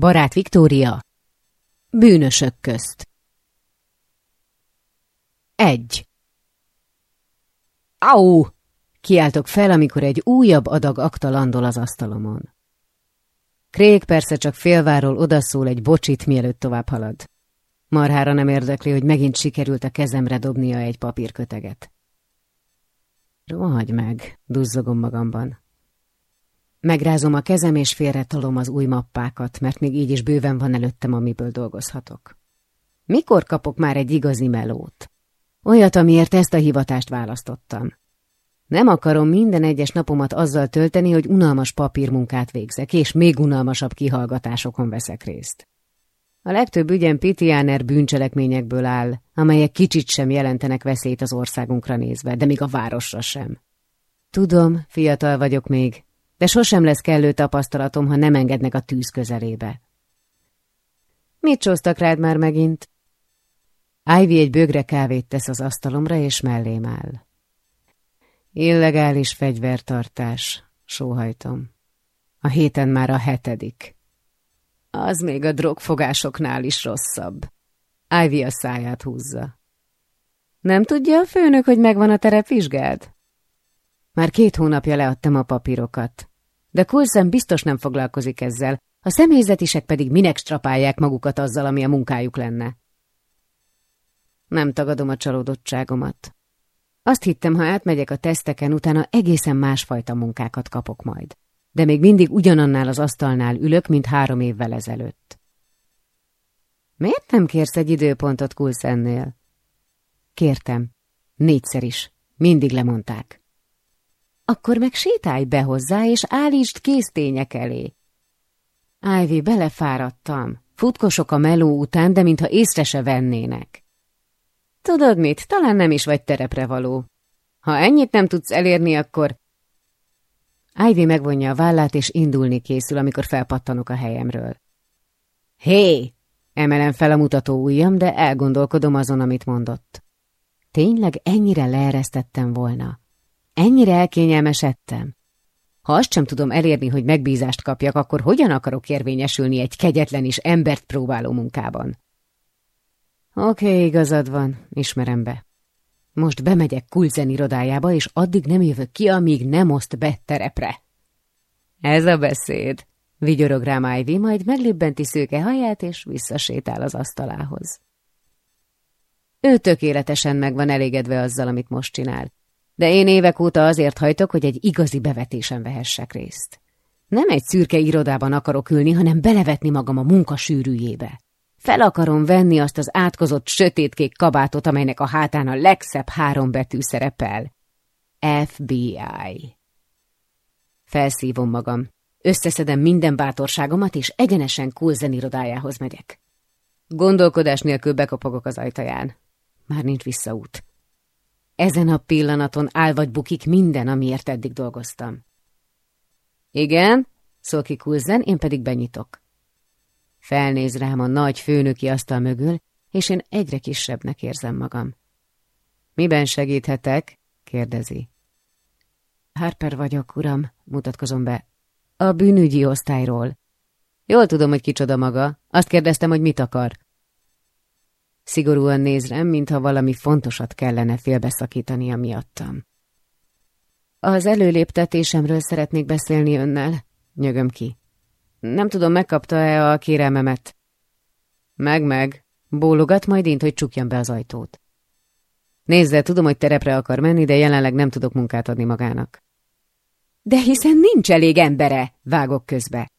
Barát Viktória Bűnösök közt Egy Au! Kiáltok fel, amikor egy újabb adag akta landol az asztalomon. Craig persze csak félváról odaszól egy bocsit, mielőtt tovább halad. Marhára nem érdekli, hogy megint sikerült a kezemre dobnia egy papírköteget. Rohagy meg, duzzogom magamban. Megrázom a kezem, és félretolom az új mappákat, mert még így is bőven van előttem, amiből dolgozhatok. Mikor kapok már egy igazi melót? Olyat, amiért ezt a hivatást választottam. Nem akarom minden egyes napomat azzal tölteni, hogy unalmas papírmunkát végzek, és még unalmasabb kihallgatásokon veszek részt. A legtöbb ügyen Pitiáner bűncselekményekből áll, amelyek kicsit sem jelentenek veszélyt az országunkra nézve, de még a városra sem. Tudom, fiatal vagyok még, de sosem lesz kellő tapasztalatom, ha nem engednek a tűz közelébe. Mit csóztak rád már megint? Ivy egy bögre kávét tesz az asztalomra, és mellém áll. Illegális fegyvertartás, sóhajtom. A héten már a hetedik. Az még a drogfogásoknál is rosszabb. Ivy a száját húzza. Nem tudja a főnök, hogy megvan a terep vizsgád? Már két hónapja leadtam a papírokat. De Coulson biztos nem foglalkozik ezzel, a személyzetisek pedig minek strapálják magukat azzal, ami a munkájuk lenne. Nem tagadom a csalódottságomat. Azt hittem, ha átmegyek a teszteken, utána egészen másfajta munkákat kapok majd. De még mindig ugyanannál az asztalnál ülök, mint három évvel ezelőtt. Miért nem kérsz egy időpontot Coulsonnél? Kértem. Négyszer is. Mindig lemondták. Akkor meg sétálj be hozzá, és állítsd késztények elé. Ivy, belefáradtam. Futkosok a meló után, de mintha észre se vennének. Tudod mit, talán nem is vagy terepre való. Ha ennyit nem tudsz elérni, akkor... Ivy megvonja a vállát, és indulni készül, amikor felpattanok a helyemről. Hé! Emelem fel a mutató ujjam, de elgondolkodom azon, amit mondott. Tényleg ennyire leeresztettem volna. Ennyire elkényelmesedtem. Ha azt sem tudom elérni, hogy megbízást kapjak, akkor hogyan akarok érvényesülni egy kegyetlen és embert próbáló munkában? Oké, okay, igazad van, ismerem be. Most bemegyek Kulzen irodájába, és addig nem jövök ki, amíg nem oszt be terepre. Ez a beszéd, vigyorog rám Ivy, majd meglibbenti szőke haját, és visszasétál az asztalához. Ő tökéletesen meg van elégedve azzal, amit most csinál de én évek óta azért hajtok, hogy egy igazi bevetésen vehessek részt. Nem egy szürke irodában akarok ülni, hanem belevetni magam a munka sűrűjébe. Fel akarom venni azt az átkozott sötétkék kabátot, amelynek a hátán a legszebb három betű szerepel. FBI. Felszívom magam. Összeszedem minden bátorságomat, és egyenesen Kulzen irodájához megyek. Gondolkodás nélkül bekopogok az ajtaján. Már nincs visszaút. Ezen a pillanaton áll vagy bukik minden, amiért eddig dolgoztam. Igen, szól ki Kulzen, én pedig benyitok. Felnéz rám a nagy főnöki asztal mögül, és én egyre kisebbnek érzem magam. Miben segíthetek? kérdezi. Harper vagyok, uram, mutatkozom be. A bűnügyi osztályról. Jól tudom, hogy kicsoda maga. Azt kérdeztem, hogy mit akar. Szigorúan néz rám, mintha valami fontosat kellene félbeszakítania miattam. Az előléptetésemről szeretnék beszélni önnel, nyögöm ki. Nem tudom, megkapta-e a kérelmemet. Meg-meg, bólogat, majd int, hogy csukjam be az ajtót. Nézze, tudom, hogy terepre akar menni, de jelenleg nem tudok munkát adni magának. De hiszen nincs elég embere, vágok közbe.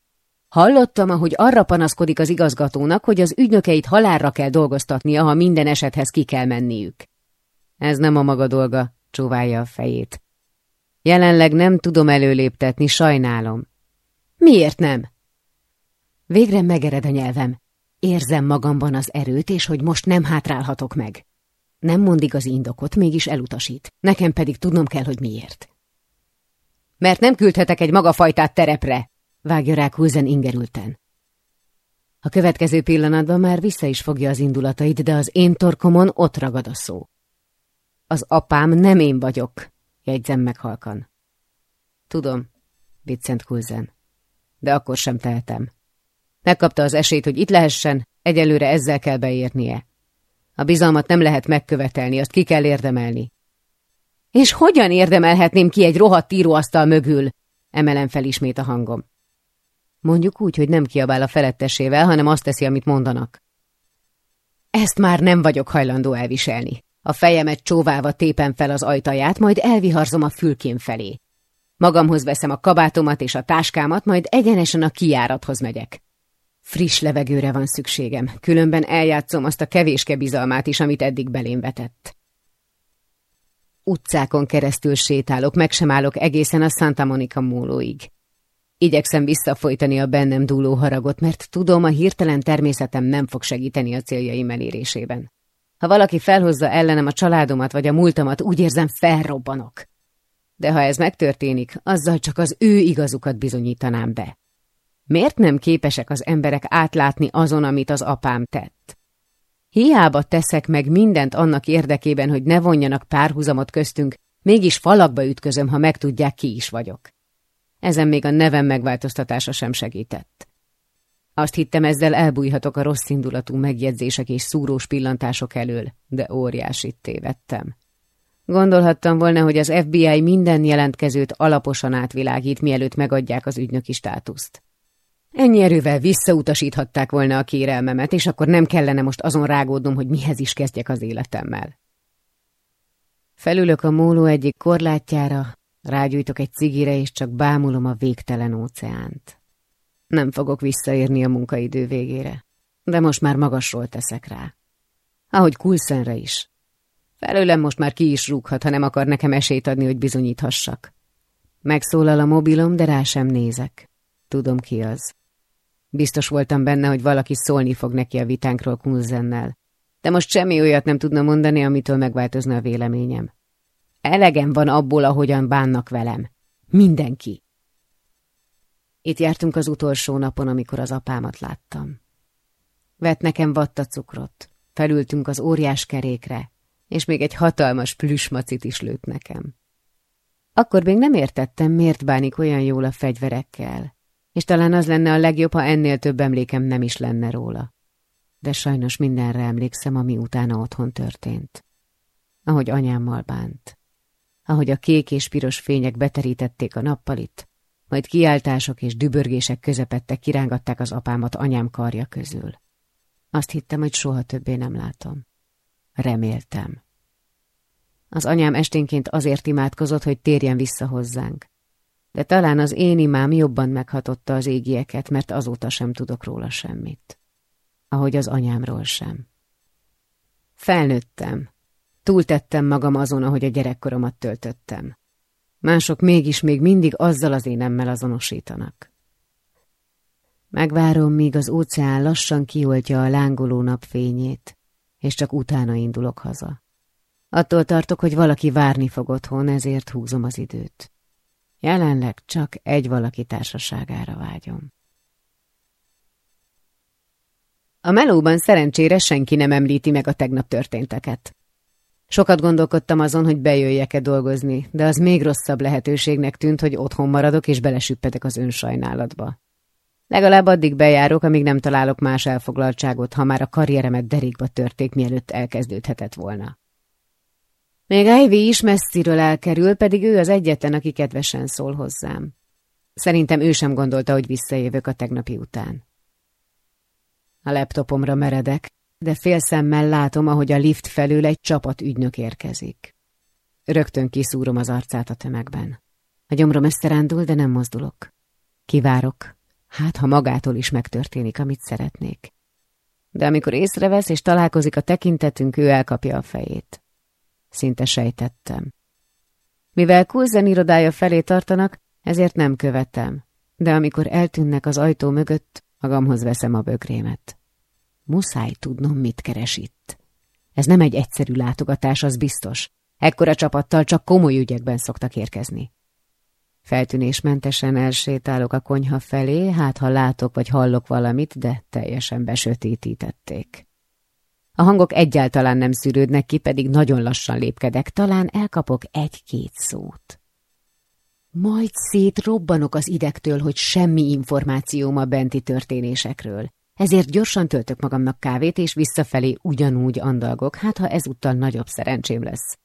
Hallottam, ahogy arra panaszkodik az igazgatónak, hogy az ügynökeit halálra kell dolgoztatnia, ha minden esethez ki kell menniük. Ez nem a maga dolga, csóválja a fejét. Jelenleg nem tudom előléptetni, sajnálom. Miért nem? Végre megered a nyelvem. Érzem magamban az erőt, és hogy most nem hátrálhatok meg. Nem mond igaz indokot, mégis elutasít. Nekem pedig tudnom kell, hogy miért. Mert nem küldhetek egy magafajtát terepre, vágja rá Kulzen ingerülten. A következő pillanatban már vissza is fogja az indulatait, de az én torkomon ott ragad a szó. Az apám nem én vagyok, jegyzem meg halkan. Tudom, viccent Kulzen, de akkor sem tehetem. Megkapta az esélyt, hogy itt lehessen, egyelőre ezzel kell beérnie. A bizalmat nem lehet megkövetelni, azt ki kell érdemelni. És hogyan érdemelhetném ki egy rohadt íróasztal mögül? Emelem fel ismét a hangom. Mondjuk úgy, hogy nem kiabál a felettesével, hanem azt teszi, amit mondanak. Ezt már nem vagyok hajlandó elviselni. A fejemet csóválva tépem fel az ajtaját, majd elviharzom a fülkém felé. Magamhoz veszem a kabátomat és a táskámat, majd egyenesen a kijárathoz megyek. Friss levegőre van szükségem, különben eljátszom azt a kevéske bizalmát is, amit eddig belém vetett. Utcákon keresztül sétálok, meg sem állok egészen a Santa Monica mólóig. Igyekszem visszafolytani a bennem dúló haragot, mert tudom, a hirtelen természetem nem fog segíteni a céljaim elérésében. Ha valaki felhozza ellenem a családomat vagy a múltamat, úgy érzem, felrobbanok. De ha ez megtörténik, azzal csak az ő igazukat bizonyítanám be. Miért nem képesek az emberek átlátni azon, amit az apám tett? Hiába teszek meg mindent annak érdekében, hogy ne vonjanak párhuzamot köztünk, mégis falakba ütközöm, ha megtudják, ki is vagyok. Ezen még a nevem megváltoztatása sem segített. Azt hittem, ezzel elbújhatok a rossz indulatú megjegyzések és szúrós pillantások elől, de óriásit tévedtem. Gondolhattam volna, hogy az FBI minden jelentkezőt alaposan átvilágít, mielőtt megadják az ügynöki státuszt. Ennyi erővel visszautasíthatták volna a kérelmemet, és akkor nem kellene most azon rágódnom, hogy mihez is kezdjek az életemmel. Felülök a móló egyik korlátjára, rágyújtok egy cigire, és csak bámulom a végtelen óceánt. Nem fogok visszaérni a munkaidő végére, de most már magasról teszek rá. Ahogy Kulszenre is. Felőlem most már ki is rúghat, ha nem akar nekem esélyt adni, hogy bizonyíthassak. Megszólal a mobilom, de rá sem nézek. Tudom ki az. Biztos voltam benne, hogy valaki szólni fog neki a vitánkról Kunzennel. De most semmi olyat nem tudna mondani, amitől megváltozna a véleményem. Elegem van abból, ahogyan bánnak velem. Mindenki. Itt jártunk az utolsó napon, amikor az apámat láttam. Vett nekem vattacukrot, felültünk az óriás kerékre, és még egy hatalmas plüsmacit is lőtt nekem. Akkor még nem értettem, miért bánik olyan jól a fegyverekkel, és talán az lenne a legjobb, ha ennél több emlékem nem is lenne róla. De sajnos mindenre emlékszem, ami utána otthon történt. Ahogy anyámmal bánt. Ahogy a kék és piros fények beterítették a nappalit, majd kiáltások és dübörgések közepette kirángatták az apámat anyám karja közül. Azt hittem, hogy soha többé nem látom. Reméltem. Az anyám esténként azért imádkozott, hogy térjen vissza hozzánk de talán az én imám jobban meghatotta az égieket, mert azóta sem tudok róla semmit. Ahogy az anyámról sem. Felnőttem. Túltettem magam azon, ahogy a gyerekkoromat töltöttem. Mások mégis még mindig azzal az énemmel azonosítanak. Megvárom, míg az óceán lassan kioltja a lángoló napfényét, és csak utána indulok haza. Attól tartok, hogy valaki várni fog otthon, ezért húzom az időt. Jelenleg csak egy valaki társaságára vágyom. A melóban szerencsére senki nem említi meg a tegnap történteket. Sokat gondolkodtam azon, hogy bejöjjek-e dolgozni, de az még rosszabb lehetőségnek tűnt, hogy otthon maradok és belesüppedek az önsajnálatba. Legalább addig bejárok, amíg nem találok más elfoglaltságot, ha már a karrieremet derékba törték, mielőtt elkezdődhetett volna. Még Ivy is messziről elkerül, pedig ő az egyetlen, aki kedvesen szól hozzám. Szerintem ő sem gondolta, hogy visszajövök a tegnapi után. A laptopomra meredek, de félszemmel látom, ahogy a lift felül egy csapat ügynök érkezik. Rögtön kiszúrom az arcát a tömegben. A gyomrom összerándul, de nem mozdulok. Kivárok, hát ha magától is megtörténik, amit szeretnék. De amikor észrevesz és találkozik a tekintetünk, ő elkapja a fejét. Szinte sejtettem. Mivel Kulzen irodája felé tartanak, ezért nem követem, de amikor eltűnnek az ajtó mögött, magamhoz veszem a bögrémet. Muszáj tudnom, mit keres itt. Ez nem egy egyszerű látogatás, az biztos. Ekkora csapattal csak komoly ügyekben szoktak érkezni. Feltűnésmentesen elsétálok a konyha felé, hát ha látok vagy hallok valamit, de teljesen besötétítették. A hangok egyáltalán nem szűrődnek ki, pedig nagyon lassan lépkedek, talán elkapok egy-két szót. Majd szétrobbanok az idegtől, hogy semmi információm a benti történésekről. Ezért gyorsan töltök magamnak kávét, és visszafelé ugyanúgy andalgok, hát ha ezúttal nagyobb szerencsém lesz.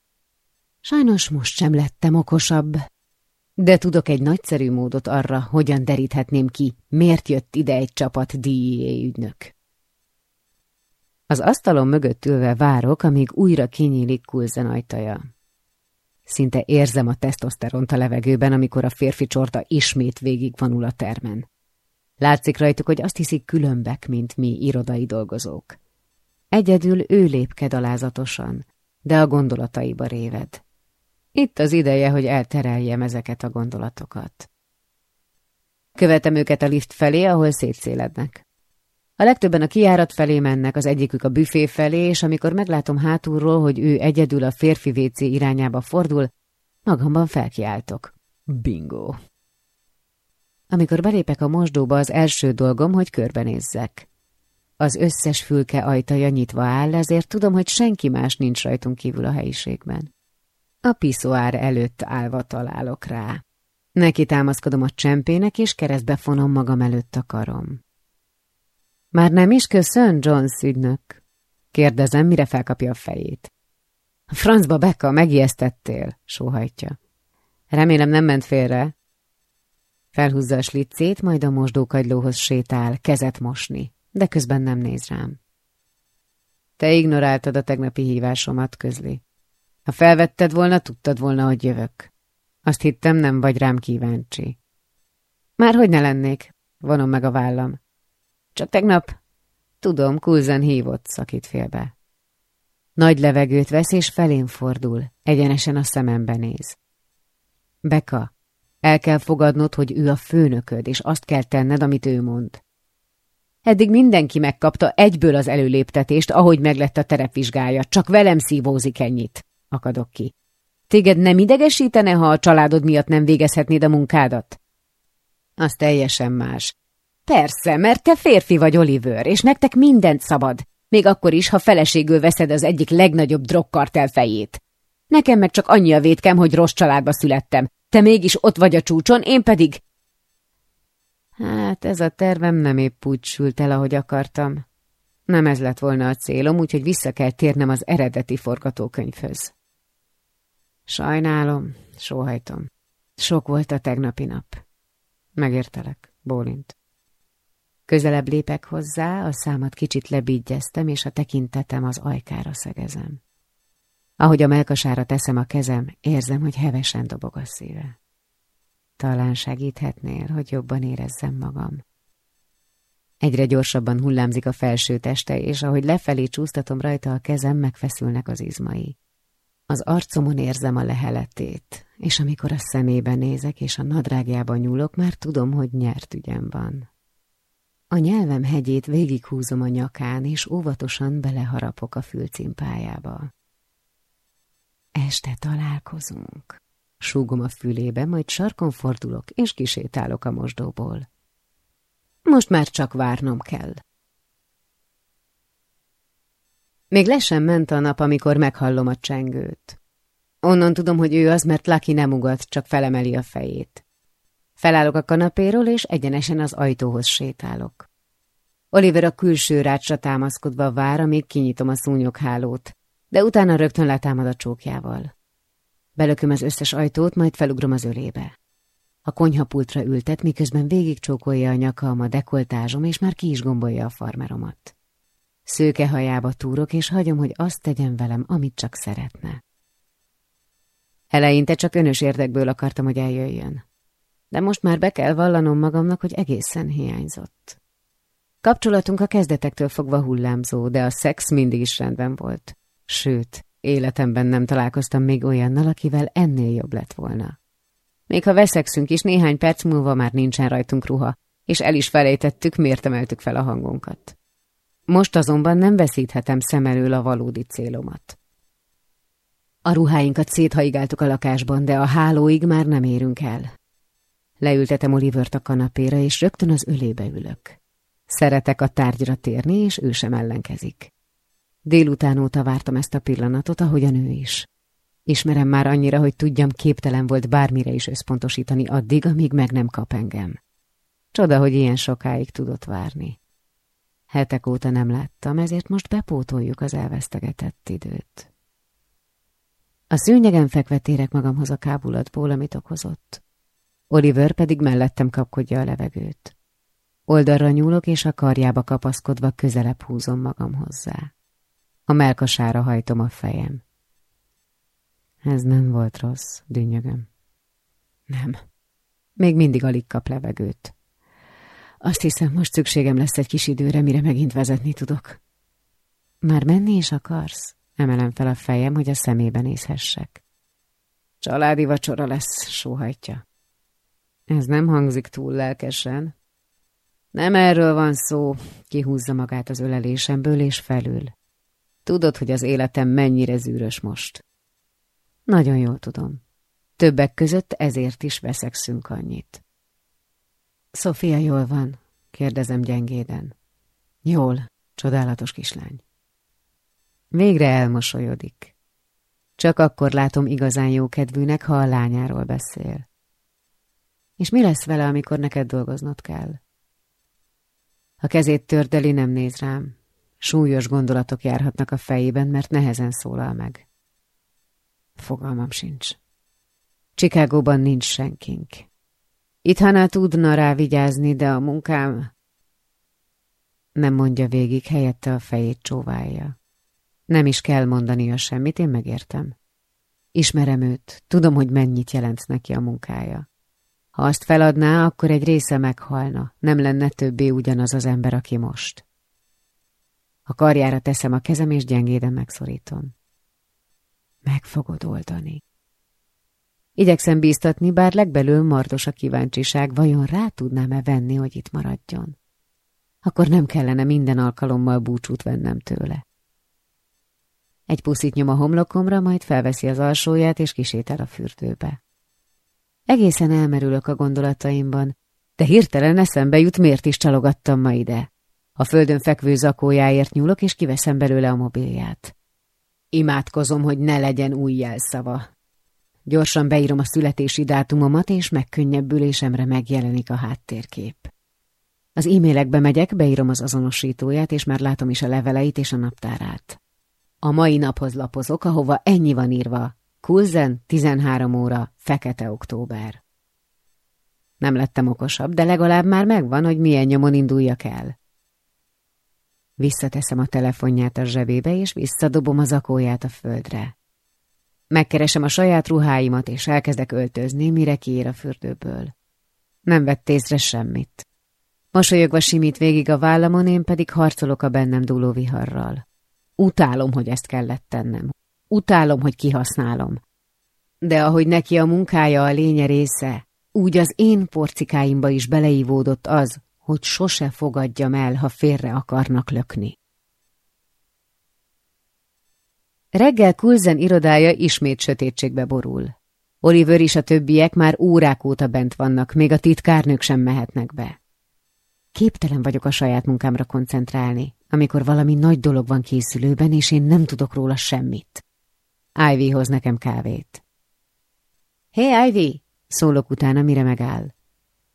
Sajnos most sem lettem okosabb, de tudok egy nagyszerű módot arra, hogyan deríthetném ki, miért jött ide egy csapat DIA ügynök. Az asztalon mögött ülve várok, amíg újra kinyílik Kulzen ajtaja. Szinte érzem a tesztoszteront a levegőben, amikor a férfi csorda ismét végigvonul a termen. Látszik rajtuk, hogy azt hiszik különbek, mint mi irodai dolgozók. Egyedül ő lépked alázatosan, de a gondolataiba réved. Itt az ideje, hogy eltereljem ezeket a gondolatokat. Követem őket a lift felé, ahol szétszélednek. A legtöbben a kiárat felé mennek, az egyikük a büfé felé, és amikor meglátom hátulról, hogy ő egyedül a férfi WC irányába fordul, magamban felkiáltok. Bingo! Amikor belépek a mosdóba, az első dolgom, hogy körbenézzek. Az összes fülke ajtaja nyitva áll, ezért tudom, hogy senki más nincs rajtunk kívül a helyiségben. A piszoár előtt állva találok rá. Neki támaszkodom a csempének, és keresztbe fonom magam előtt a karom. Már nem is köszön, John ügynök? Kérdezem, mire felkapja a fejét. Francba, Becca, megijesztettél, sóhajtja. Remélem nem ment félre. Felhúzza a slicét, majd a mosdókagylóhoz sétál, kezet mosni, de közben nem néz rám. Te ignoráltad a tegnapi hívásomat, közli. Ha felvetted volna, tudtad volna, hogy jövök. Azt hittem, nem vagy rám kíváncsi. Már hogy ne lennék, vonom meg a vállam. Csak tegnap, tudom, Kulzen hívott, szakít félbe. Nagy levegőt vesz, és felén fordul, egyenesen a szemembe néz. Beka, el kell fogadnod, hogy ő a főnököd, és azt kell tenned, amit ő mond. Eddig mindenki megkapta egyből az előléptetést, ahogy meglett a terepvizsgája, csak velem szívózik ennyit akadok ki. Téged nem idegesítene, ha a családod miatt nem végezhetnéd a munkádat? Az teljesen más. Persze, mert te férfi vagy, Oliver, és nektek mindent szabad, még akkor is, ha feleségül veszed az egyik legnagyobb drogkartel fejét. Nekem meg csak annyi a vétkem, hogy rossz családba születtem. Te mégis ott vagy a csúcson, én pedig... Hát ez a tervem nem épp úgy sült el, ahogy akartam. Nem ez lett volna a célom, úgyhogy vissza kell térnem az eredeti forgatókönyvhöz. Sajnálom, sóhajtom. Sok volt a tegnapi nap. Megértelek, bólint. Közelebb lépek hozzá, a számat kicsit lebígyeztem, és a tekintetem az ajkára szegezem. Ahogy a melkasára teszem a kezem, érzem, hogy hevesen dobog a szíve. Talán segíthetnél, hogy jobban érezzem magam. Egyre gyorsabban hullámzik a felső teste, és ahogy lefelé csúsztatom rajta a kezem, megfeszülnek az izmai. Az arcomon érzem a leheletét, és amikor a szemébe nézek és a nadrágjába nyúlok, már tudom, hogy nyert ügyem van. A nyelvem hegyét végighúzom a nyakán, és óvatosan beleharapok a fülcimpájába. Este találkozunk. Súgom a fülébe, majd sarkon fordulok, és kisétálok a mosdóból. Most már csak várnom kell. Még le sem ment a nap, amikor meghallom a csengőt. Onnan tudom, hogy ő az, mert Lucky nem ugat, csak felemeli a fejét. Felállok a kanapéról, és egyenesen az ajtóhoz sétálok. Oliver a külső rácsra támaszkodva vár, amíg kinyitom a szúnyoghálót, de utána rögtön letámad a csókjával. Belököm az összes ajtót, majd felugrom az ölébe. A konyhapultra ültet, miközben végigcsókolja a nyakam a dekoltázsom, és már ki is gombolja a farmeromat. Szőke hajába túrok, és hagyom, hogy azt tegyen velem, amit csak szeretne. Eleinte csak önös érdekből akartam, hogy eljöjjön. De most már be kell vallanom magamnak, hogy egészen hiányzott. Kapcsolatunk a kezdetektől fogva hullámzó, de a szex mindig is rendben volt. Sőt, életemben nem találkoztam még olyannal, akivel ennél jobb lett volna. Még ha veszekszünk is, néhány perc múlva már nincsen rajtunk ruha, és el is felejtettük, miért emeltük fel a hangunkat. Most azonban nem veszíthetem szem elől a valódi célomat. A ruháinkat széthaigáltuk a lakásban, de a hálóig már nem érünk el. Leültetem Olivert a kanapéra, és rögtön az ölébe ülök. Szeretek a tárgyra térni, és ő sem ellenkezik. Délután óta vártam ezt a pillanatot, ahogyan ő is. Ismerem már annyira, hogy tudjam, képtelen volt bármire is összpontosítani addig, amíg meg nem kap engem. Csoda, hogy ilyen sokáig tudott várni. Hetek óta nem láttam, ezért most bepótoljuk az elvesztegetett időt. A szőnyegen fekve térek magamhoz a kábulatból, amit okozott. Oliver pedig mellettem kapkodja a levegőt. Oldalra nyúlok, és a karjába kapaszkodva közelebb húzom magam hozzá. A melkasára hajtom a fejem. Ez nem volt rossz, dünnyögöm. Nem. Még mindig alig kap levegőt. Azt hiszem, most szükségem lesz egy kis időre, mire megint vezetni tudok. Már menni is akarsz? Emelem fel a fejem, hogy a szemébe nézhessek. Családi vacsora lesz, sóhajtja. Ez nem hangzik túl lelkesen. Nem erről van szó, kihúzza magát az ölelésemből és felül. Tudod, hogy az életem mennyire zűrös most. Nagyon jól tudom. Többek között ezért is veszekszünk annyit. Sofia jól van? kérdezem gyengéden. Jól, csodálatos kislány. Végre elmosolyodik. Csak akkor látom igazán jó kedvűnek, ha a lányáról beszél. És mi lesz vele, amikor neked dolgoznod kell? A kezét tördeli, nem néz rám. Súlyos gondolatok járhatnak a fejében, mert nehezen szólal meg. Fogalmam sincs. Csikágóban nincs senkink. Itthana tudna rá vigyázni, de a munkám... Nem mondja végig, helyette a fejét csóválja. Nem is kell mondania semmit, én megértem. Ismerem őt, tudom, hogy mennyit jelent neki a munkája. Ha azt feladná, akkor egy része meghalna, nem lenne többé ugyanaz az ember, aki most. A karjára teszem a kezem, és gyengéden megszorítom. Meg fogod oldani. Igyekszem bíztatni, bár legbelül mardos a kíváncsiság, vajon rá tudnám-e venni, hogy itt maradjon? Akkor nem kellene minden alkalommal búcsút vennem tőle. Egy puszit nyom a homlokomra, majd felveszi az alsóját, és kisétel a fürdőbe. Egészen elmerülök a gondolataimban, de hirtelen eszembe jut, miért is csalogattam ma ide. A földön fekvő zakójáért nyúlok, és kiveszem belőle a mobilját. Imádkozom, hogy ne legyen új jelszava. Gyorsan beírom a születési dátumomat, és megkönnyebbülésemre megjelenik a háttérkép. Az e-mailekbe megyek, beírom az azonosítóját, és már látom is a leveleit és a naptárát. A mai naphoz lapozok, ahova ennyi van írva. Kulzen, 13 óra, fekete október. Nem lettem okosabb, de legalább már megvan, hogy milyen nyomon induljak el. Visszateszem a telefonját a zsebébe, és visszadobom az akóját a földre. Megkeresem a saját ruháimat, és elkezdek öltözni, mire kiér a fürdőből. Nem vett észre semmit. Mosolyogva simít végig a vállamon, én pedig harcolok a bennem dúló viharral. Utálom, hogy ezt kellett tennem. Utálom, hogy kihasználom. De ahogy neki a munkája a lénye része, úgy az én porcikáimba is beleívódott az, hogy sose fogadjam el, ha félre akarnak lökni. Reggel Kulzen irodája ismét sötétségbe borul. Oliver és a többiek már órák óta bent vannak, még a titkárnők sem mehetnek be. Képtelen vagyok a saját munkámra koncentrálni, amikor valami nagy dolog van készülőben, és én nem tudok róla semmit. Ivy hoz nekem kávét. Hé, hey, Ivy! Szólok utána, mire megáll.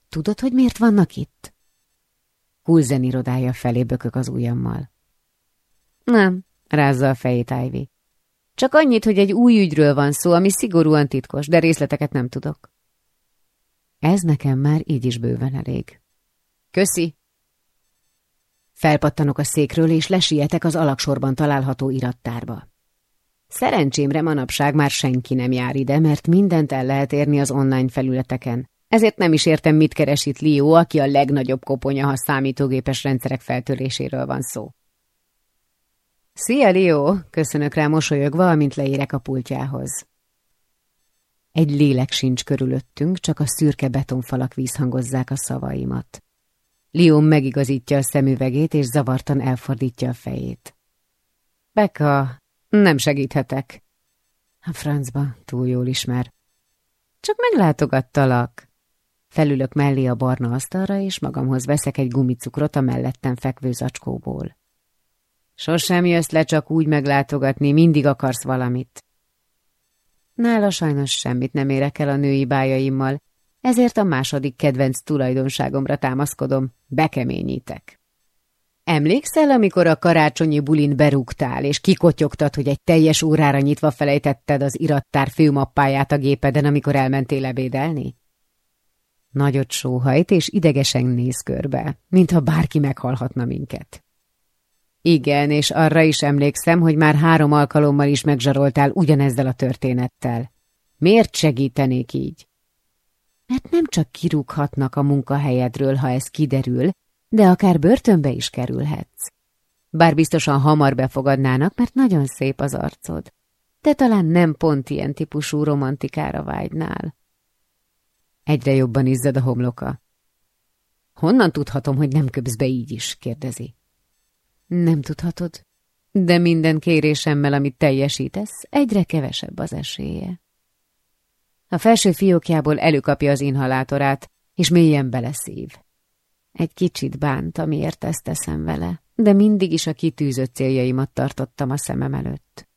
Tudod, hogy miért vannak itt? Kulzen irodája felé bökök az ujjammal. Nem, rázza a fejét Ivy. Csak annyit, hogy egy új ügyről van szó, ami szigorúan titkos, de részleteket nem tudok. Ez nekem már így is bőven elég. Köszi! Felpattanok a székről, és lesietek az alaksorban található irattárba. Szerencsémre manapság már senki nem jár ide, mert mindent el lehet érni az online felületeken. Ezért nem is értem, mit keres itt Leo, aki a legnagyobb koponya, ha számítógépes rendszerek feltöréséről van szó. Szia, Leo! Köszönök rá mosolyogva, amint leérek a pultjához. Egy lélek sincs körülöttünk, csak a szürke betonfalak vízhangozzák a szavaimat. Leo megigazítja a szemüvegét, és zavartan elfordítja a fejét. Beka, nem segíthetek. A francba túl jól ismer. Csak meglátogattalak. Felülök mellé a barna asztalra, és magamhoz veszek egy gumicukrot a mellettem fekvő zacskóból. Sosem jössz le csak úgy meglátogatni, mindig akarsz valamit. Nála sajnos semmit nem érek el a női bájaimmal, ezért a második kedvenc tulajdonságomra támaszkodom, bekeményítek. Emlékszel, amikor a karácsonyi bulin berúgtál, és kikotyogtad, hogy egy teljes órára nyitva felejtetted az irattár főmappáját a gépeden, amikor elmentél ebédelni? Nagyot sóhajt, és idegesen néz körbe, mintha bárki meghalhatna minket. Igen, és arra is emlékszem, hogy már három alkalommal is megzsaroltál ugyanezzel a történettel. Miért segítenék így? Mert nem csak kirúghatnak a munkahelyedről, ha ez kiderül, de akár börtönbe is kerülhetsz. Bár biztosan hamar befogadnának, mert nagyon szép az arcod. De talán nem pont ilyen típusú romantikára vágynál. Egyre jobban izzad a homloka. Honnan tudhatom, hogy nem köpsz be így is? kérdezi. Nem tudhatod, de minden kérésemmel, amit teljesítesz, egyre kevesebb az esélye. A felső fiókjából előkapja az inhalátorát, és mélyen beleszív. Egy kicsit bánt, amiért ezt teszem vele, de mindig is a kitűzött céljaimat tartottam a szemem előtt.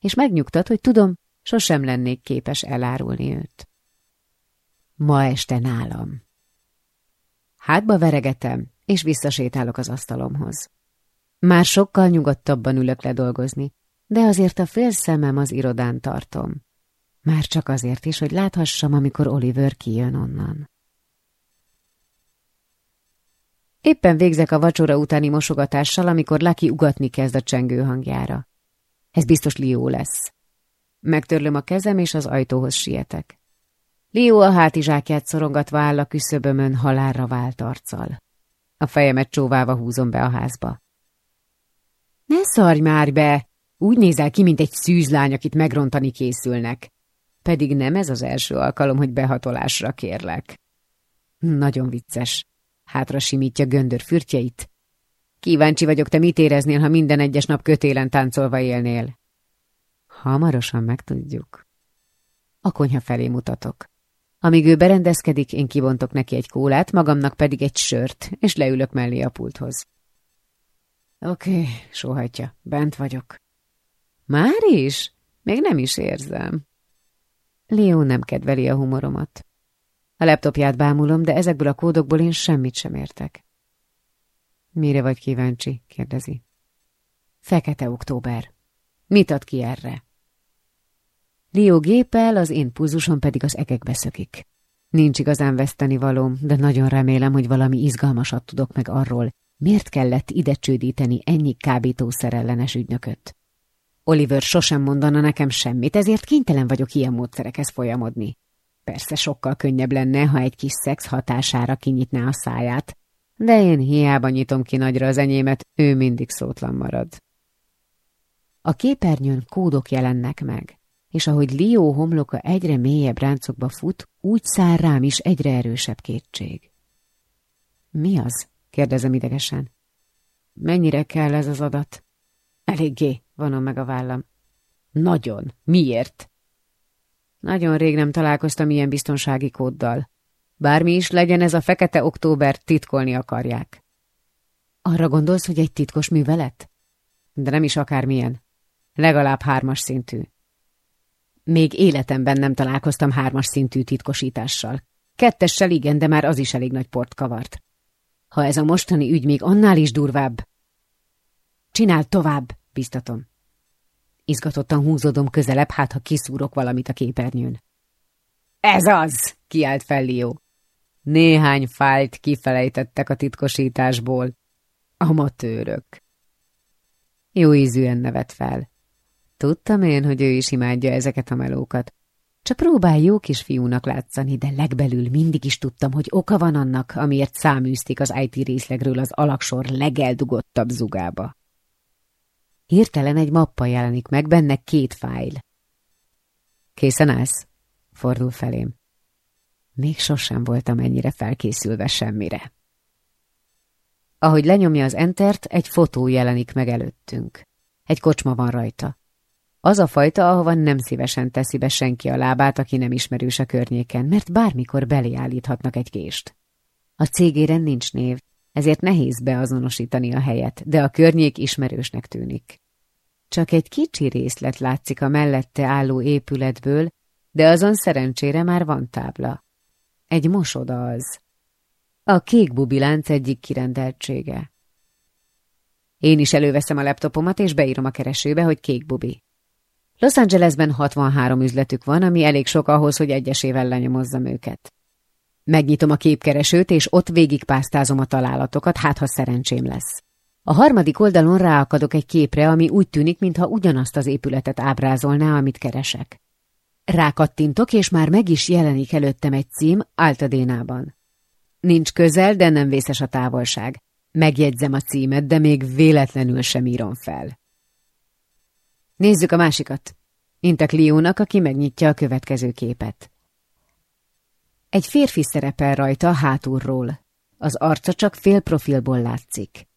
És megnyugtat, hogy tudom, sosem lennék képes elárulni őt. Ma este nálam. Hátba veregetem, és visszasétálok az asztalomhoz. Már sokkal nyugodtabban ülök le dolgozni, de azért a fél szemem az irodán tartom. Már csak azért is, hogy láthassam, amikor Oliver kijön onnan. Éppen végzek a vacsora utáni mosogatással, amikor Lucky ugatni kezd a csengő hangjára. Ez biztos Lió lesz. Megtörlöm a kezem, és az ajtóhoz sietek. Lió a hátizsákját szorongatva áll a küszöbömön halálra vált arccal. A fejemet csóválva húzom be a házba. Ne szarj már be! Úgy nézel ki, mint egy szűzlány, akit megrontani készülnek. Pedig nem ez az első alkalom, hogy behatolásra kérlek. Nagyon vicces. Hátra simítja göndör fürtjeit. Kíváncsi vagyok, te mit éreznél, ha minden egyes nap kötélen táncolva élnél. Hamarosan megtudjuk. A konyha felé mutatok. Amíg ő berendezkedik, én kivontok neki egy kólát, magamnak pedig egy sört, és leülök mellé a pulthoz. Oké, okay, sóhajtja, bent vagyok. Már is? Még nem is érzem. Leo nem kedveli a humoromat. A laptopját bámulom, de ezekből a kódokból én semmit sem értek. Mire vagy kíváncsi? kérdezi. Fekete október. Mit ad ki erre? Leo gépel, az én pulzusom pedig az egekbe szökik. Nincs igazán veszteni valóm, de nagyon remélem, hogy valami izgalmasat tudok meg arról, miért kellett ide csődíteni ennyi kábítószerellenes ügynököt. Oliver sosem mondana nekem semmit, ezért kénytelen vagyok ilyen módszerekhez folyamodni. Persze sokkal könnyebb lenne, ha egy kis szex hatására kinyitná a száját, de én hiába nyitom ki nagyra az enyémet, ő mindig szótlan marad. A képernyőn kódok jelennek meg, és ahogy Lió homloka egyre mélyebb ráncokba fut, úgy száll rám is egyre erősebb kétség. Mi az? kérdezem idegesen. Mennyire kell ez az adat? Eléggé, vonom meg a vállam. Nagyon. Miért? Nagyon rég nem találkoztam ilyen biztonsági kóddal. Bármi is legyen ez a fekete október, titkolni akarják. Arra gondolsz, hogy egy titkos művelet? De nem is akármilyen. Legalább hármas szintű. Még életemben nem találkoztam hármas szintű titkosítással. Kettessel igen, de már az is elég nagy port kavart. Ha ez a mostani ügy még annál is durvább... Csináld tovább, biztatom. Izgatottan húzódom közelebb, hát ha kiszúrok valamit a képernyőn. Ez az! kiált fel Leo. Néhány fájlt kifelejtettek a titkosításból. Amatőrök. Jó ízűen nevet fel. Tudtam én, hogy ő is imádja ezeket a melókat. Csak próbál jó kisfiúnak látszani, de legbelül mindig is tudtam, hogy oka van annak, amiért száműzték az IT részlegről az alaksor legeldugottabb zugába. Hirtelen egy mappa jelenik meg, benne két fájl. Készen állsz? Fordul felém. Még sosem voltam ennyire felkészülve semmire. Ahogy lenyomja az entert, egy fotó jelenik meg előttünk. Egy kocsma van rajta. Az a fajta, ahova nem szívesen teszi be senki a lábát, aki nem ismerős a környéken, mert bármikor beléállíthatnak egy kést. A cégéren nincs név, ezért nehéz beazonosítani a helyet, de a környék ismerősnek tűnik. Csak egy kicsi részlet látszik a mellette álló épületből, de azon szerencsére már van tábla. Egy mosoda az. A kék bubilánc egyik kirendeltsége. Én is előveszem a laptopomat, és beírom a keresőbe, hogy kék bubi. Los Angelesben 63 üzletük van, ami elég sok ahhoz, hogy egyesével lenyomozzam őket. Megnyitom a képkeresőt, és ott végigpásztázom a találatokat, hát ha szerencsém lesz. A harmadik oldalon ráakadok egy képre, ami úgy tűnik, mintha ugyanazt az épületet ábrázolná, amit keresek. Rákattintok, és már meg is jelenik előttem egy cím Altadénában. Nincs közel, de nem vészes a távolság. Megjegyzem a címet, de még véletlenül sem írom fel. Nézzük a másikat. Intek Liónak, aki megnyitja a következő képet. Egy férfi szerepel rajta hátulról. Az arca csak fél profilból látszik.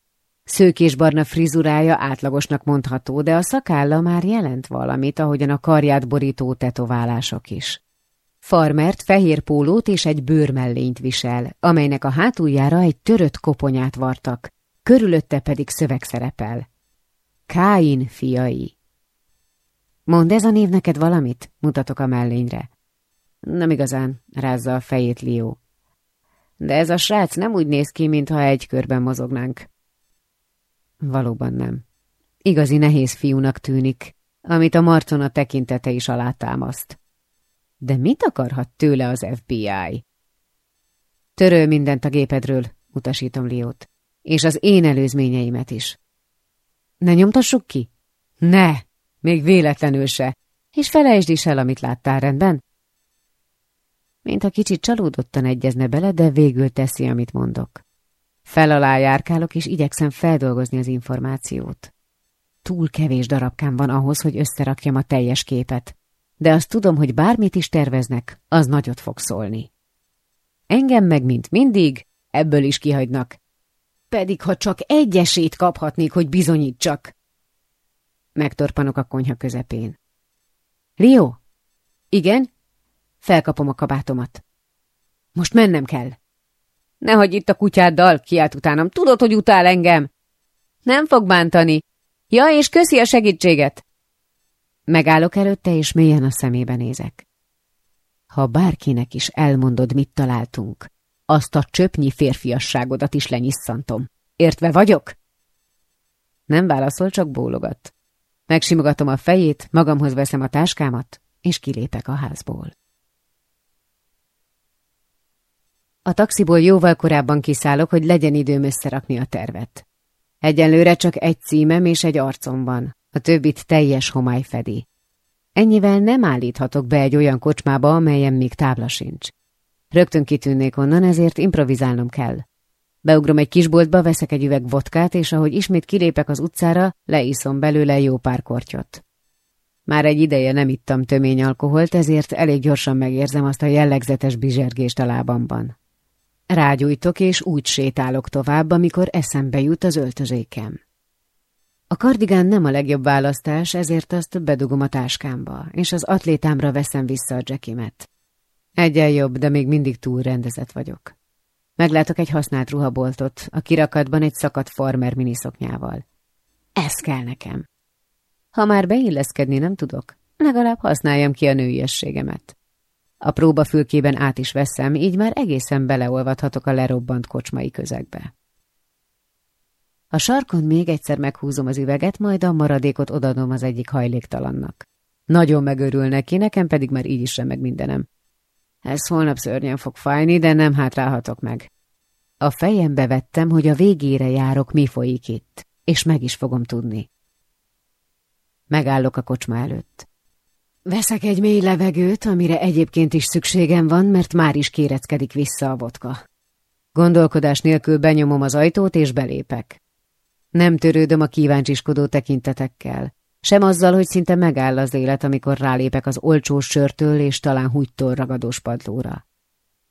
Szőkésbarna frizurája átlagosnak mondható, de a szakálla már jelent valamit, ahogyan a karját borító tetoválások is. Farmert fehér pólót és egy bőrmellényt visel, amelynek a hátuljára egy törött koponyát vartak, körülötte pedig szöveg szerepel. Káin fiai. Mond ez a név neked valamit? Mutatok a mellényre. Nem igazán, rázza a fejét Lió. De ez a srác nem úgy néz ki, mintha egy körben mozognánk. Valóban nem. Igazi nehéz fiúnak tűnik, amit a marcona tekintete is alátámaszt. De mit akarhat tőle az FBI? Töröl mindent a gépedről, utasítom Liót, és az én előzményeimet is. Ne nyomtassuk ki? Ne, még véletlenül se, és felejtsd is el, amit láttál rendben. Mint a kicsit csalódottan egyezne bele, de végül teszi, amit mondok. Fel alá járkálok, és igyekszem feldolgozni az információt. Túl kevés darabkám van ahhoz, hogy összerakjam a teljes képet, de azt tudom, hogy bármit is terveznek, az nagyot fog szólni. Engem meg, mint mindig, ebből is kihagynak. Pedig, ha csak egy esélyt kaphatnék, hogy bizonyítsak. Megtorpanok a konyha közepén. Rio? Igen? Felkapom a kabátomat. Most mennem kell. Ne hagyj itt a kutyáddal, kiált utánam. Tudod, hogy utál engem? Nem fog bántani. Ja, és köszi a segítséget. Megállok előtte, és mélyen a szemébe nézek. Ha bárkinek is elmondod, mit találtunk, azt a csöpnyi férfiasságodat is lenyisszantom. Értve vagyok? Nem válaszol, csak bólogat. Megsimogatom a fejét, magamhoz veszem a táskámat, és kilépek a házból. A taxiból jóval korábban kiszállok, hogy legyen időm összerakni a tervet. Egyenlőre csak egy címem és egy arcom van, a többit teljes homály fedi. Ennyivel nem állíthatok be egy olyan kocsmába, amelyen még tábla sincs. Rögtön kitűnnék onnan, ezért improvizálnom kell. Beugrom egy kisboltba, veszek egy üveg vodkát, és ahogy ismét kilépek az utcára, leiszom belőle jó pár kortyot. Már egy ideje nem ittam tömény alkoholt, ezért elég gyorsan megérzem azt a jellegzetes bizsergést a lábamban. Rágyújtok, és úgy sétálok tovább, amikor eszembe jut az öltözékem. A kardigán nem a legjobb választás, ezért azt bedugom a táskámba, és az atlétámra veszem vissza a jackimet. Egyen jobb, de még mindig túl rendezett vagyok. Meglátok egy használt ruhaboltot, a kirakatban egy szakadt farmer miniszoknyával. Ez kell nekem. Ha már beilleszkedni nem tudok, legalább használjam ki a nőiességemet. A próbafülkében át is veszem, így már egészen beleolvadhatok a lerobbant kocsmai közegbe. A sarkon még egyszer meghúzom az üveget, majd a maradékot odadom az egyik hajléktalannak. Nagyon megörül neki, nekem pedig már így is remeg mindenem. Ez holnap szörnyen fog fájni, de nem hátrálhatok meg. A fejembe vettem, hogy a végére járok, mi folyik itt, és meg is fogom tudni. Megállok a kocsma előtt. Veszek egy mély levegőt, amire egyébként is szükségem van, mert már is kéreckedik vissza a vodka. Gondolkodás nélkül benyomom az ajtót és belépek. Nem törődöm a kíváncsiskodó tekintetekkel, sem azzal, hogy szinte megáll az élet, amikor rálépek az olcsó sörtől és talán húgytól ragadós padlóra.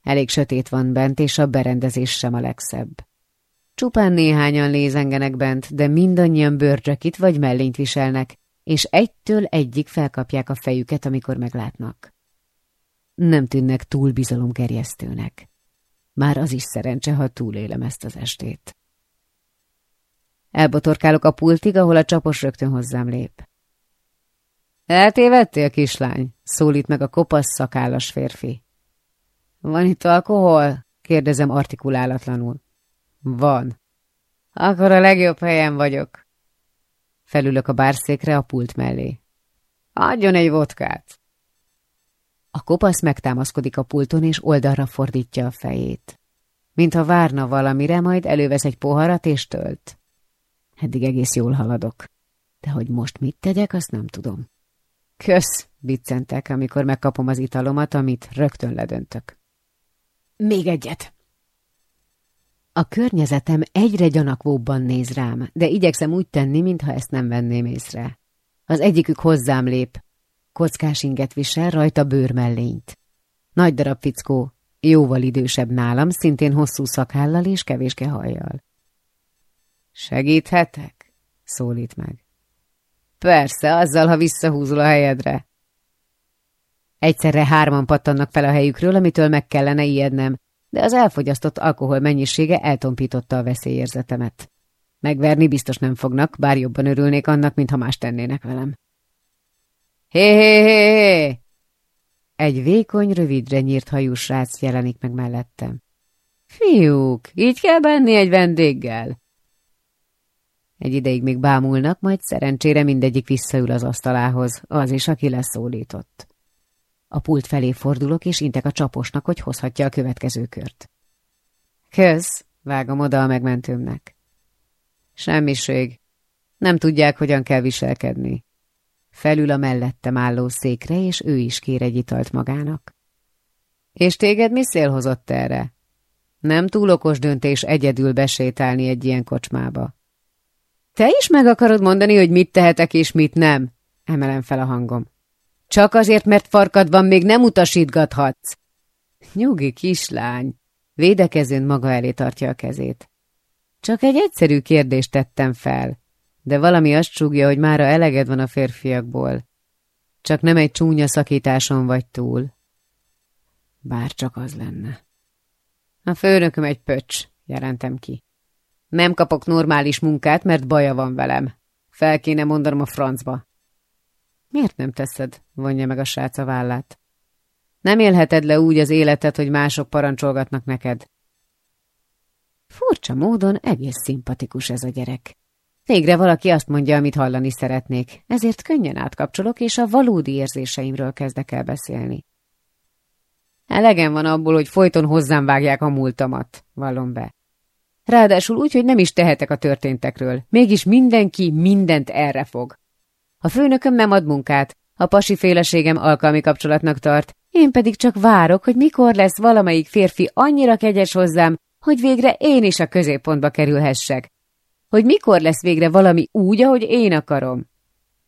Elég sötét van bent, és a berendezés sem a legszebb. Csupán néhányan lézengenek bent, de mindannyian bőrcsekit vagy mellényt viselnek, és egytől egyik felkapják a fejüket, amikor meglátnak. Nem tűnnek túl bizalomgerjesztőnek. Már az is szerencse, ha túlélem ezt az estét. Elbotorkálok a pultig, ahol a csapos rögtön hozzám lép. Eltévedtél, kislány? Szólít meg a kopasz szakállas férfi. Van itt alkohol? Kérdezem artikulálatlanul. Van. Akkor a legjobb helyen vagyok. Felülök a bárszékre a pult mellé. Adjon egy vodkát. A kopasz megtámaszkodik a pulton, és oldalra fordítja a fejét. Mintha várna valamire, majd elővesz egy poharat és tölt. Eddig egész jól haladok. De hogy most mit tegyek, azt nem tudom. Kösz, viccentek, amikor megkapom az italomat, amit rögtön ledöntök. Még egyet. A környezetem egyre gyanakvóbban néz rám, de igyekszem úgy tenni, mintha ezt nem venném észre. Az egyikük hozzám lép. Kockás inget visel, rajta bőrmellényt. Nagy darab fickó, jóval idősebb nálam, szintén hosszú szakállal és kevéske hajjal. Segíthetek? szólít meg. Persze, azzal, ha visszahúzol a helyedre. Egyszerre hárman pattannak fel a helyükről, amitől meg kellene ijednem, de az elfogyasztott alkohol mennyisége eltompította a veszélyérzetemet. Megverni biztos nem fognak, bár jobban örülnék annak, mintha más tennének velem. Hé, hé, hé, hé! Egy vékony, rövidre nyírt hajú srác jelenik meg mellettem. Fiúk, így kell benni egy vendéggel. Egy ideig még bámulnak, majd szerencsére mindegyik visszaül az asztalához, az is, aki leszólított. A pult felé fordulok, és intek a csaposnak, hogy hozhatja a következő kört. Kösz, vágom oda a megmentőmnek. Semmiség. Nem tudják, hogyan kell viselkedni. Felül a mellettem álló székre, és ő is kér egy italt magának. És téged mi szél hozott erre? Nem túl okos döntés egyedül besétálni egy ilyen kocsmába. Te is meg akarod mondani, hogy mit tehetek és mit nem? Emelem fel a hangom. Csak azért, mert farkad van, még nem utasítgathatsz. Nyugi, kislány. Védekezőn maga elé tartja a kezét. Csak egy egyszerű kérdést tettem fel, de valami azt csúgja, hogy mára eleged van a férfiakból. Csak nem egy csúnya szakításon vagy túl. Bár csak az lenne. A főnököm egy pöcs, jelentem ki. Nem kapok normális munkát, mert baja van velem. Fel kéne mondanom a francba. Miért nem teszed? vonja meg a srác a vállát. Nem élheted le úgy az életet, hogy mások parancsolgatnak neked. Furcsa módon egész szimpatikus ez a gyerek. Végre valaki azt mondja, amit hallani szeretnék, ezért könnyen átkapcsolok, és a valódi érzéseimről kezdek el beszélni. Elegem van abból, hogy folyton hozzám vágják a múltamat, vallom be. Ráadásul úgy, hogy nem is tehetek a történtekről, mégis mindenki mindent erre fog. A főnököm nem ad munkát, a pasi féleségem alkalmi kapcsolatnak tart, én pedig csak várok, hogy mikor lesz valamelyik férfi annyira kegyes hozzám, hogy végre én is a középpontba kerülhessek. Hogy mikor lesz végre valami úgy, ahogy én akarom.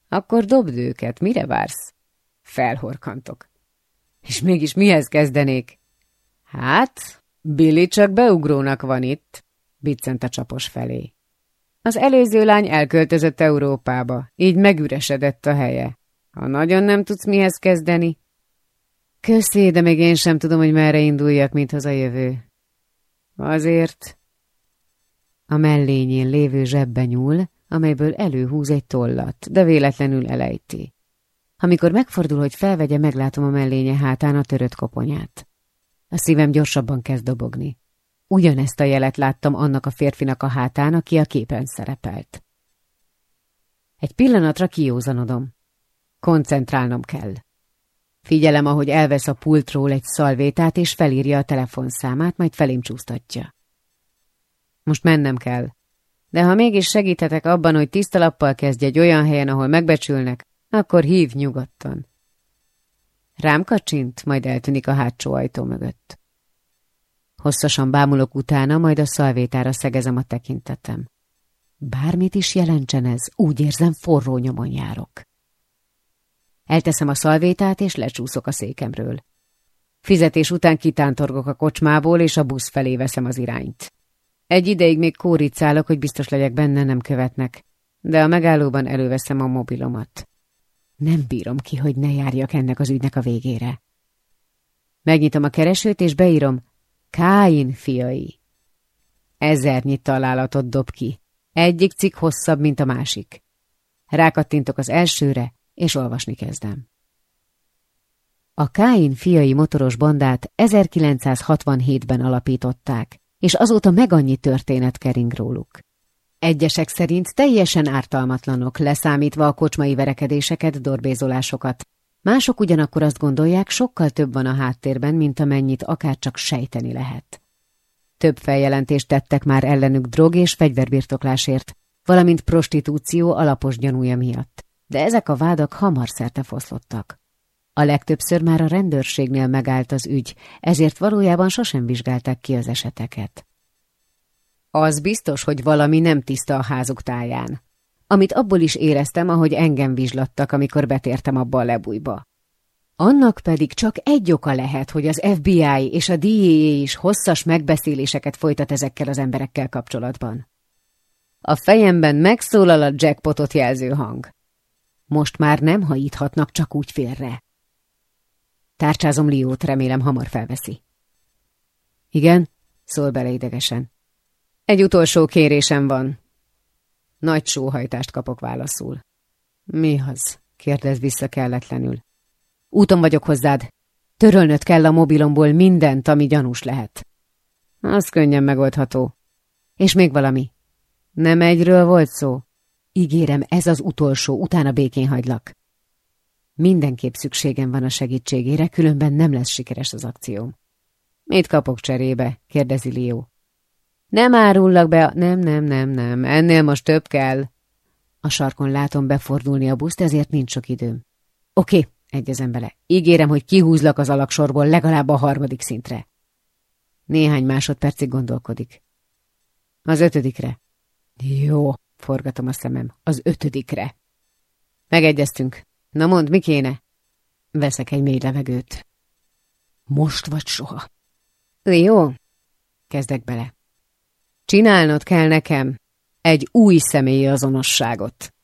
Akkor dobd őket, mire vársz? Felhorkantok. És mégis mihez kezdenék? Hát, Billy csak beugrónak van itt, biccent a csapos felé. Az előző lány elköltözött Európába, így megüresedett a helye. Ha nagyon nem tudsz mihez kezdeni. Köszi, de még én sem tudom, hogy merre induljak, mint az a jövő. Azért... A mellényén lévő zsebbe nyúl, amelyből előhúz egy tollat, de véletlenül elejti. Amikor megfordul, hogy felvegye, meglátom a mellénye hátán a törött koponyát. A szívem gyorsabban kezd dobogni. Ugyanezt a jelet láttam annak a férfinak a hátán, aki a képen szerepelt. Egy pillanatra kiózanodom. Koncentrálnom kell. Figyelem, ahogy elvesz a pultról egy szalvétát, és felírja a telefonszámát, majd felém csúsztatja. Most mennem kell. De ha mégis segíthetek abban, hogy tiszta lappal kezdj egy olyan helyen, ahol megbecsülnek, akkor hív nyugodtan. Rám kacsint, majd eltűnik a hátsó ajtó mögött. Hosszasan bámulok utána, majd a szalvétára szegezem a tekintetem. Bármit is jelentsen ez, úgy érzem, forró nyomon járok. Elteszem a szalvétát, és lecsúszok a székemről. Fizetés után kitántorgok a kocsmából, és a busz felé veszem az irányt. Egy ideig még kóricálok, hogy biztos legyek benne, nem követnek, de a megállóban előveszem a mobilomat. Nem bírom ki, hogy ne járjak ennek az ügynek a végére. Megnyitom a keresőt, és beírom Káin fiai. Ezernyi találatot dob ki. Egyik cikk hosszabb, mint a másik. Rákattintok az elsőre, és olvasni kezdem. A Káin fiai motoros bandát 1967-ben alapították, és azóta meg annyi történet kering róluk. Egyesek szerint teljesen ártalmatlanok, leszámítva a kocsmai verekedéseket, dorbézolásokat. Mások ugyanakkor azt gondolják, sokkal több van a háttérben, mint amennyit akár csak sejteni lehet. Több feljelentést tettek már ellenük drog és fegyverbirtoklásért, valamint prostitúció alapos gyanúja miatt, de ezek a vádak hamar szerte foszlottak. A legtöbbször már a rendőrségnél megállt az ügy, ezért valójában sosem vizsgálták ki az eseteket. Az biztos, hogy valami nem tiszta a házuk táján. Amit abból is éreztem, ahogy engem vizslattak, amikor betértem abba a lebújba. Annak pedig csak egy oka lehet, hogy az FBI és a DEA is hosszas megbeszéléseket folytat ezekkel az emberekkel kapcsolatban. A fejemben megszólal a jackpotot jelző hang. Most már nem hajíthatnak csak úgy félre. Tárcsázom Liót, remélem hamar felveszi. Igen, szól bele idegesen. Egy utolsó kérésem van. Nagy sóhajtást kapok válaszul. Mi az? kérdez vissza kelletlenül. Úton vagyok hozzád. Törölnöd kell a mobilomból mindent, ami gyanús lehet. Az könnyen megoldható. És még valami. Nem egyről volt szó? Ígérem, ez az utolsó, utána békén hagylak. Mindenképp szükségem van a segítségére, különben nem lesz sikeres az akcióm. Mit kapok cserébe? kérdezi Lió. Nem árullak be. Nem, nem, nem, nem, ennél most több kell. A sarkon látom befordulni a buszt, ezért nincs sok időm. Oké, egyezem bele. Ígérem, hogy kihúzlak az alaksorból legalább a harmadik szintre. Néhány másodpercig gondolkodik. Az ötödikre. Jó, forgatom a szemem. Az ötödikre. Megegyeztünk. Na mondd, mi kéne? Veszek egy mély levegőt. Most vagy soha. Jó, kezdek bele. Csinálnod kell nekem egy új személyi azonosságot.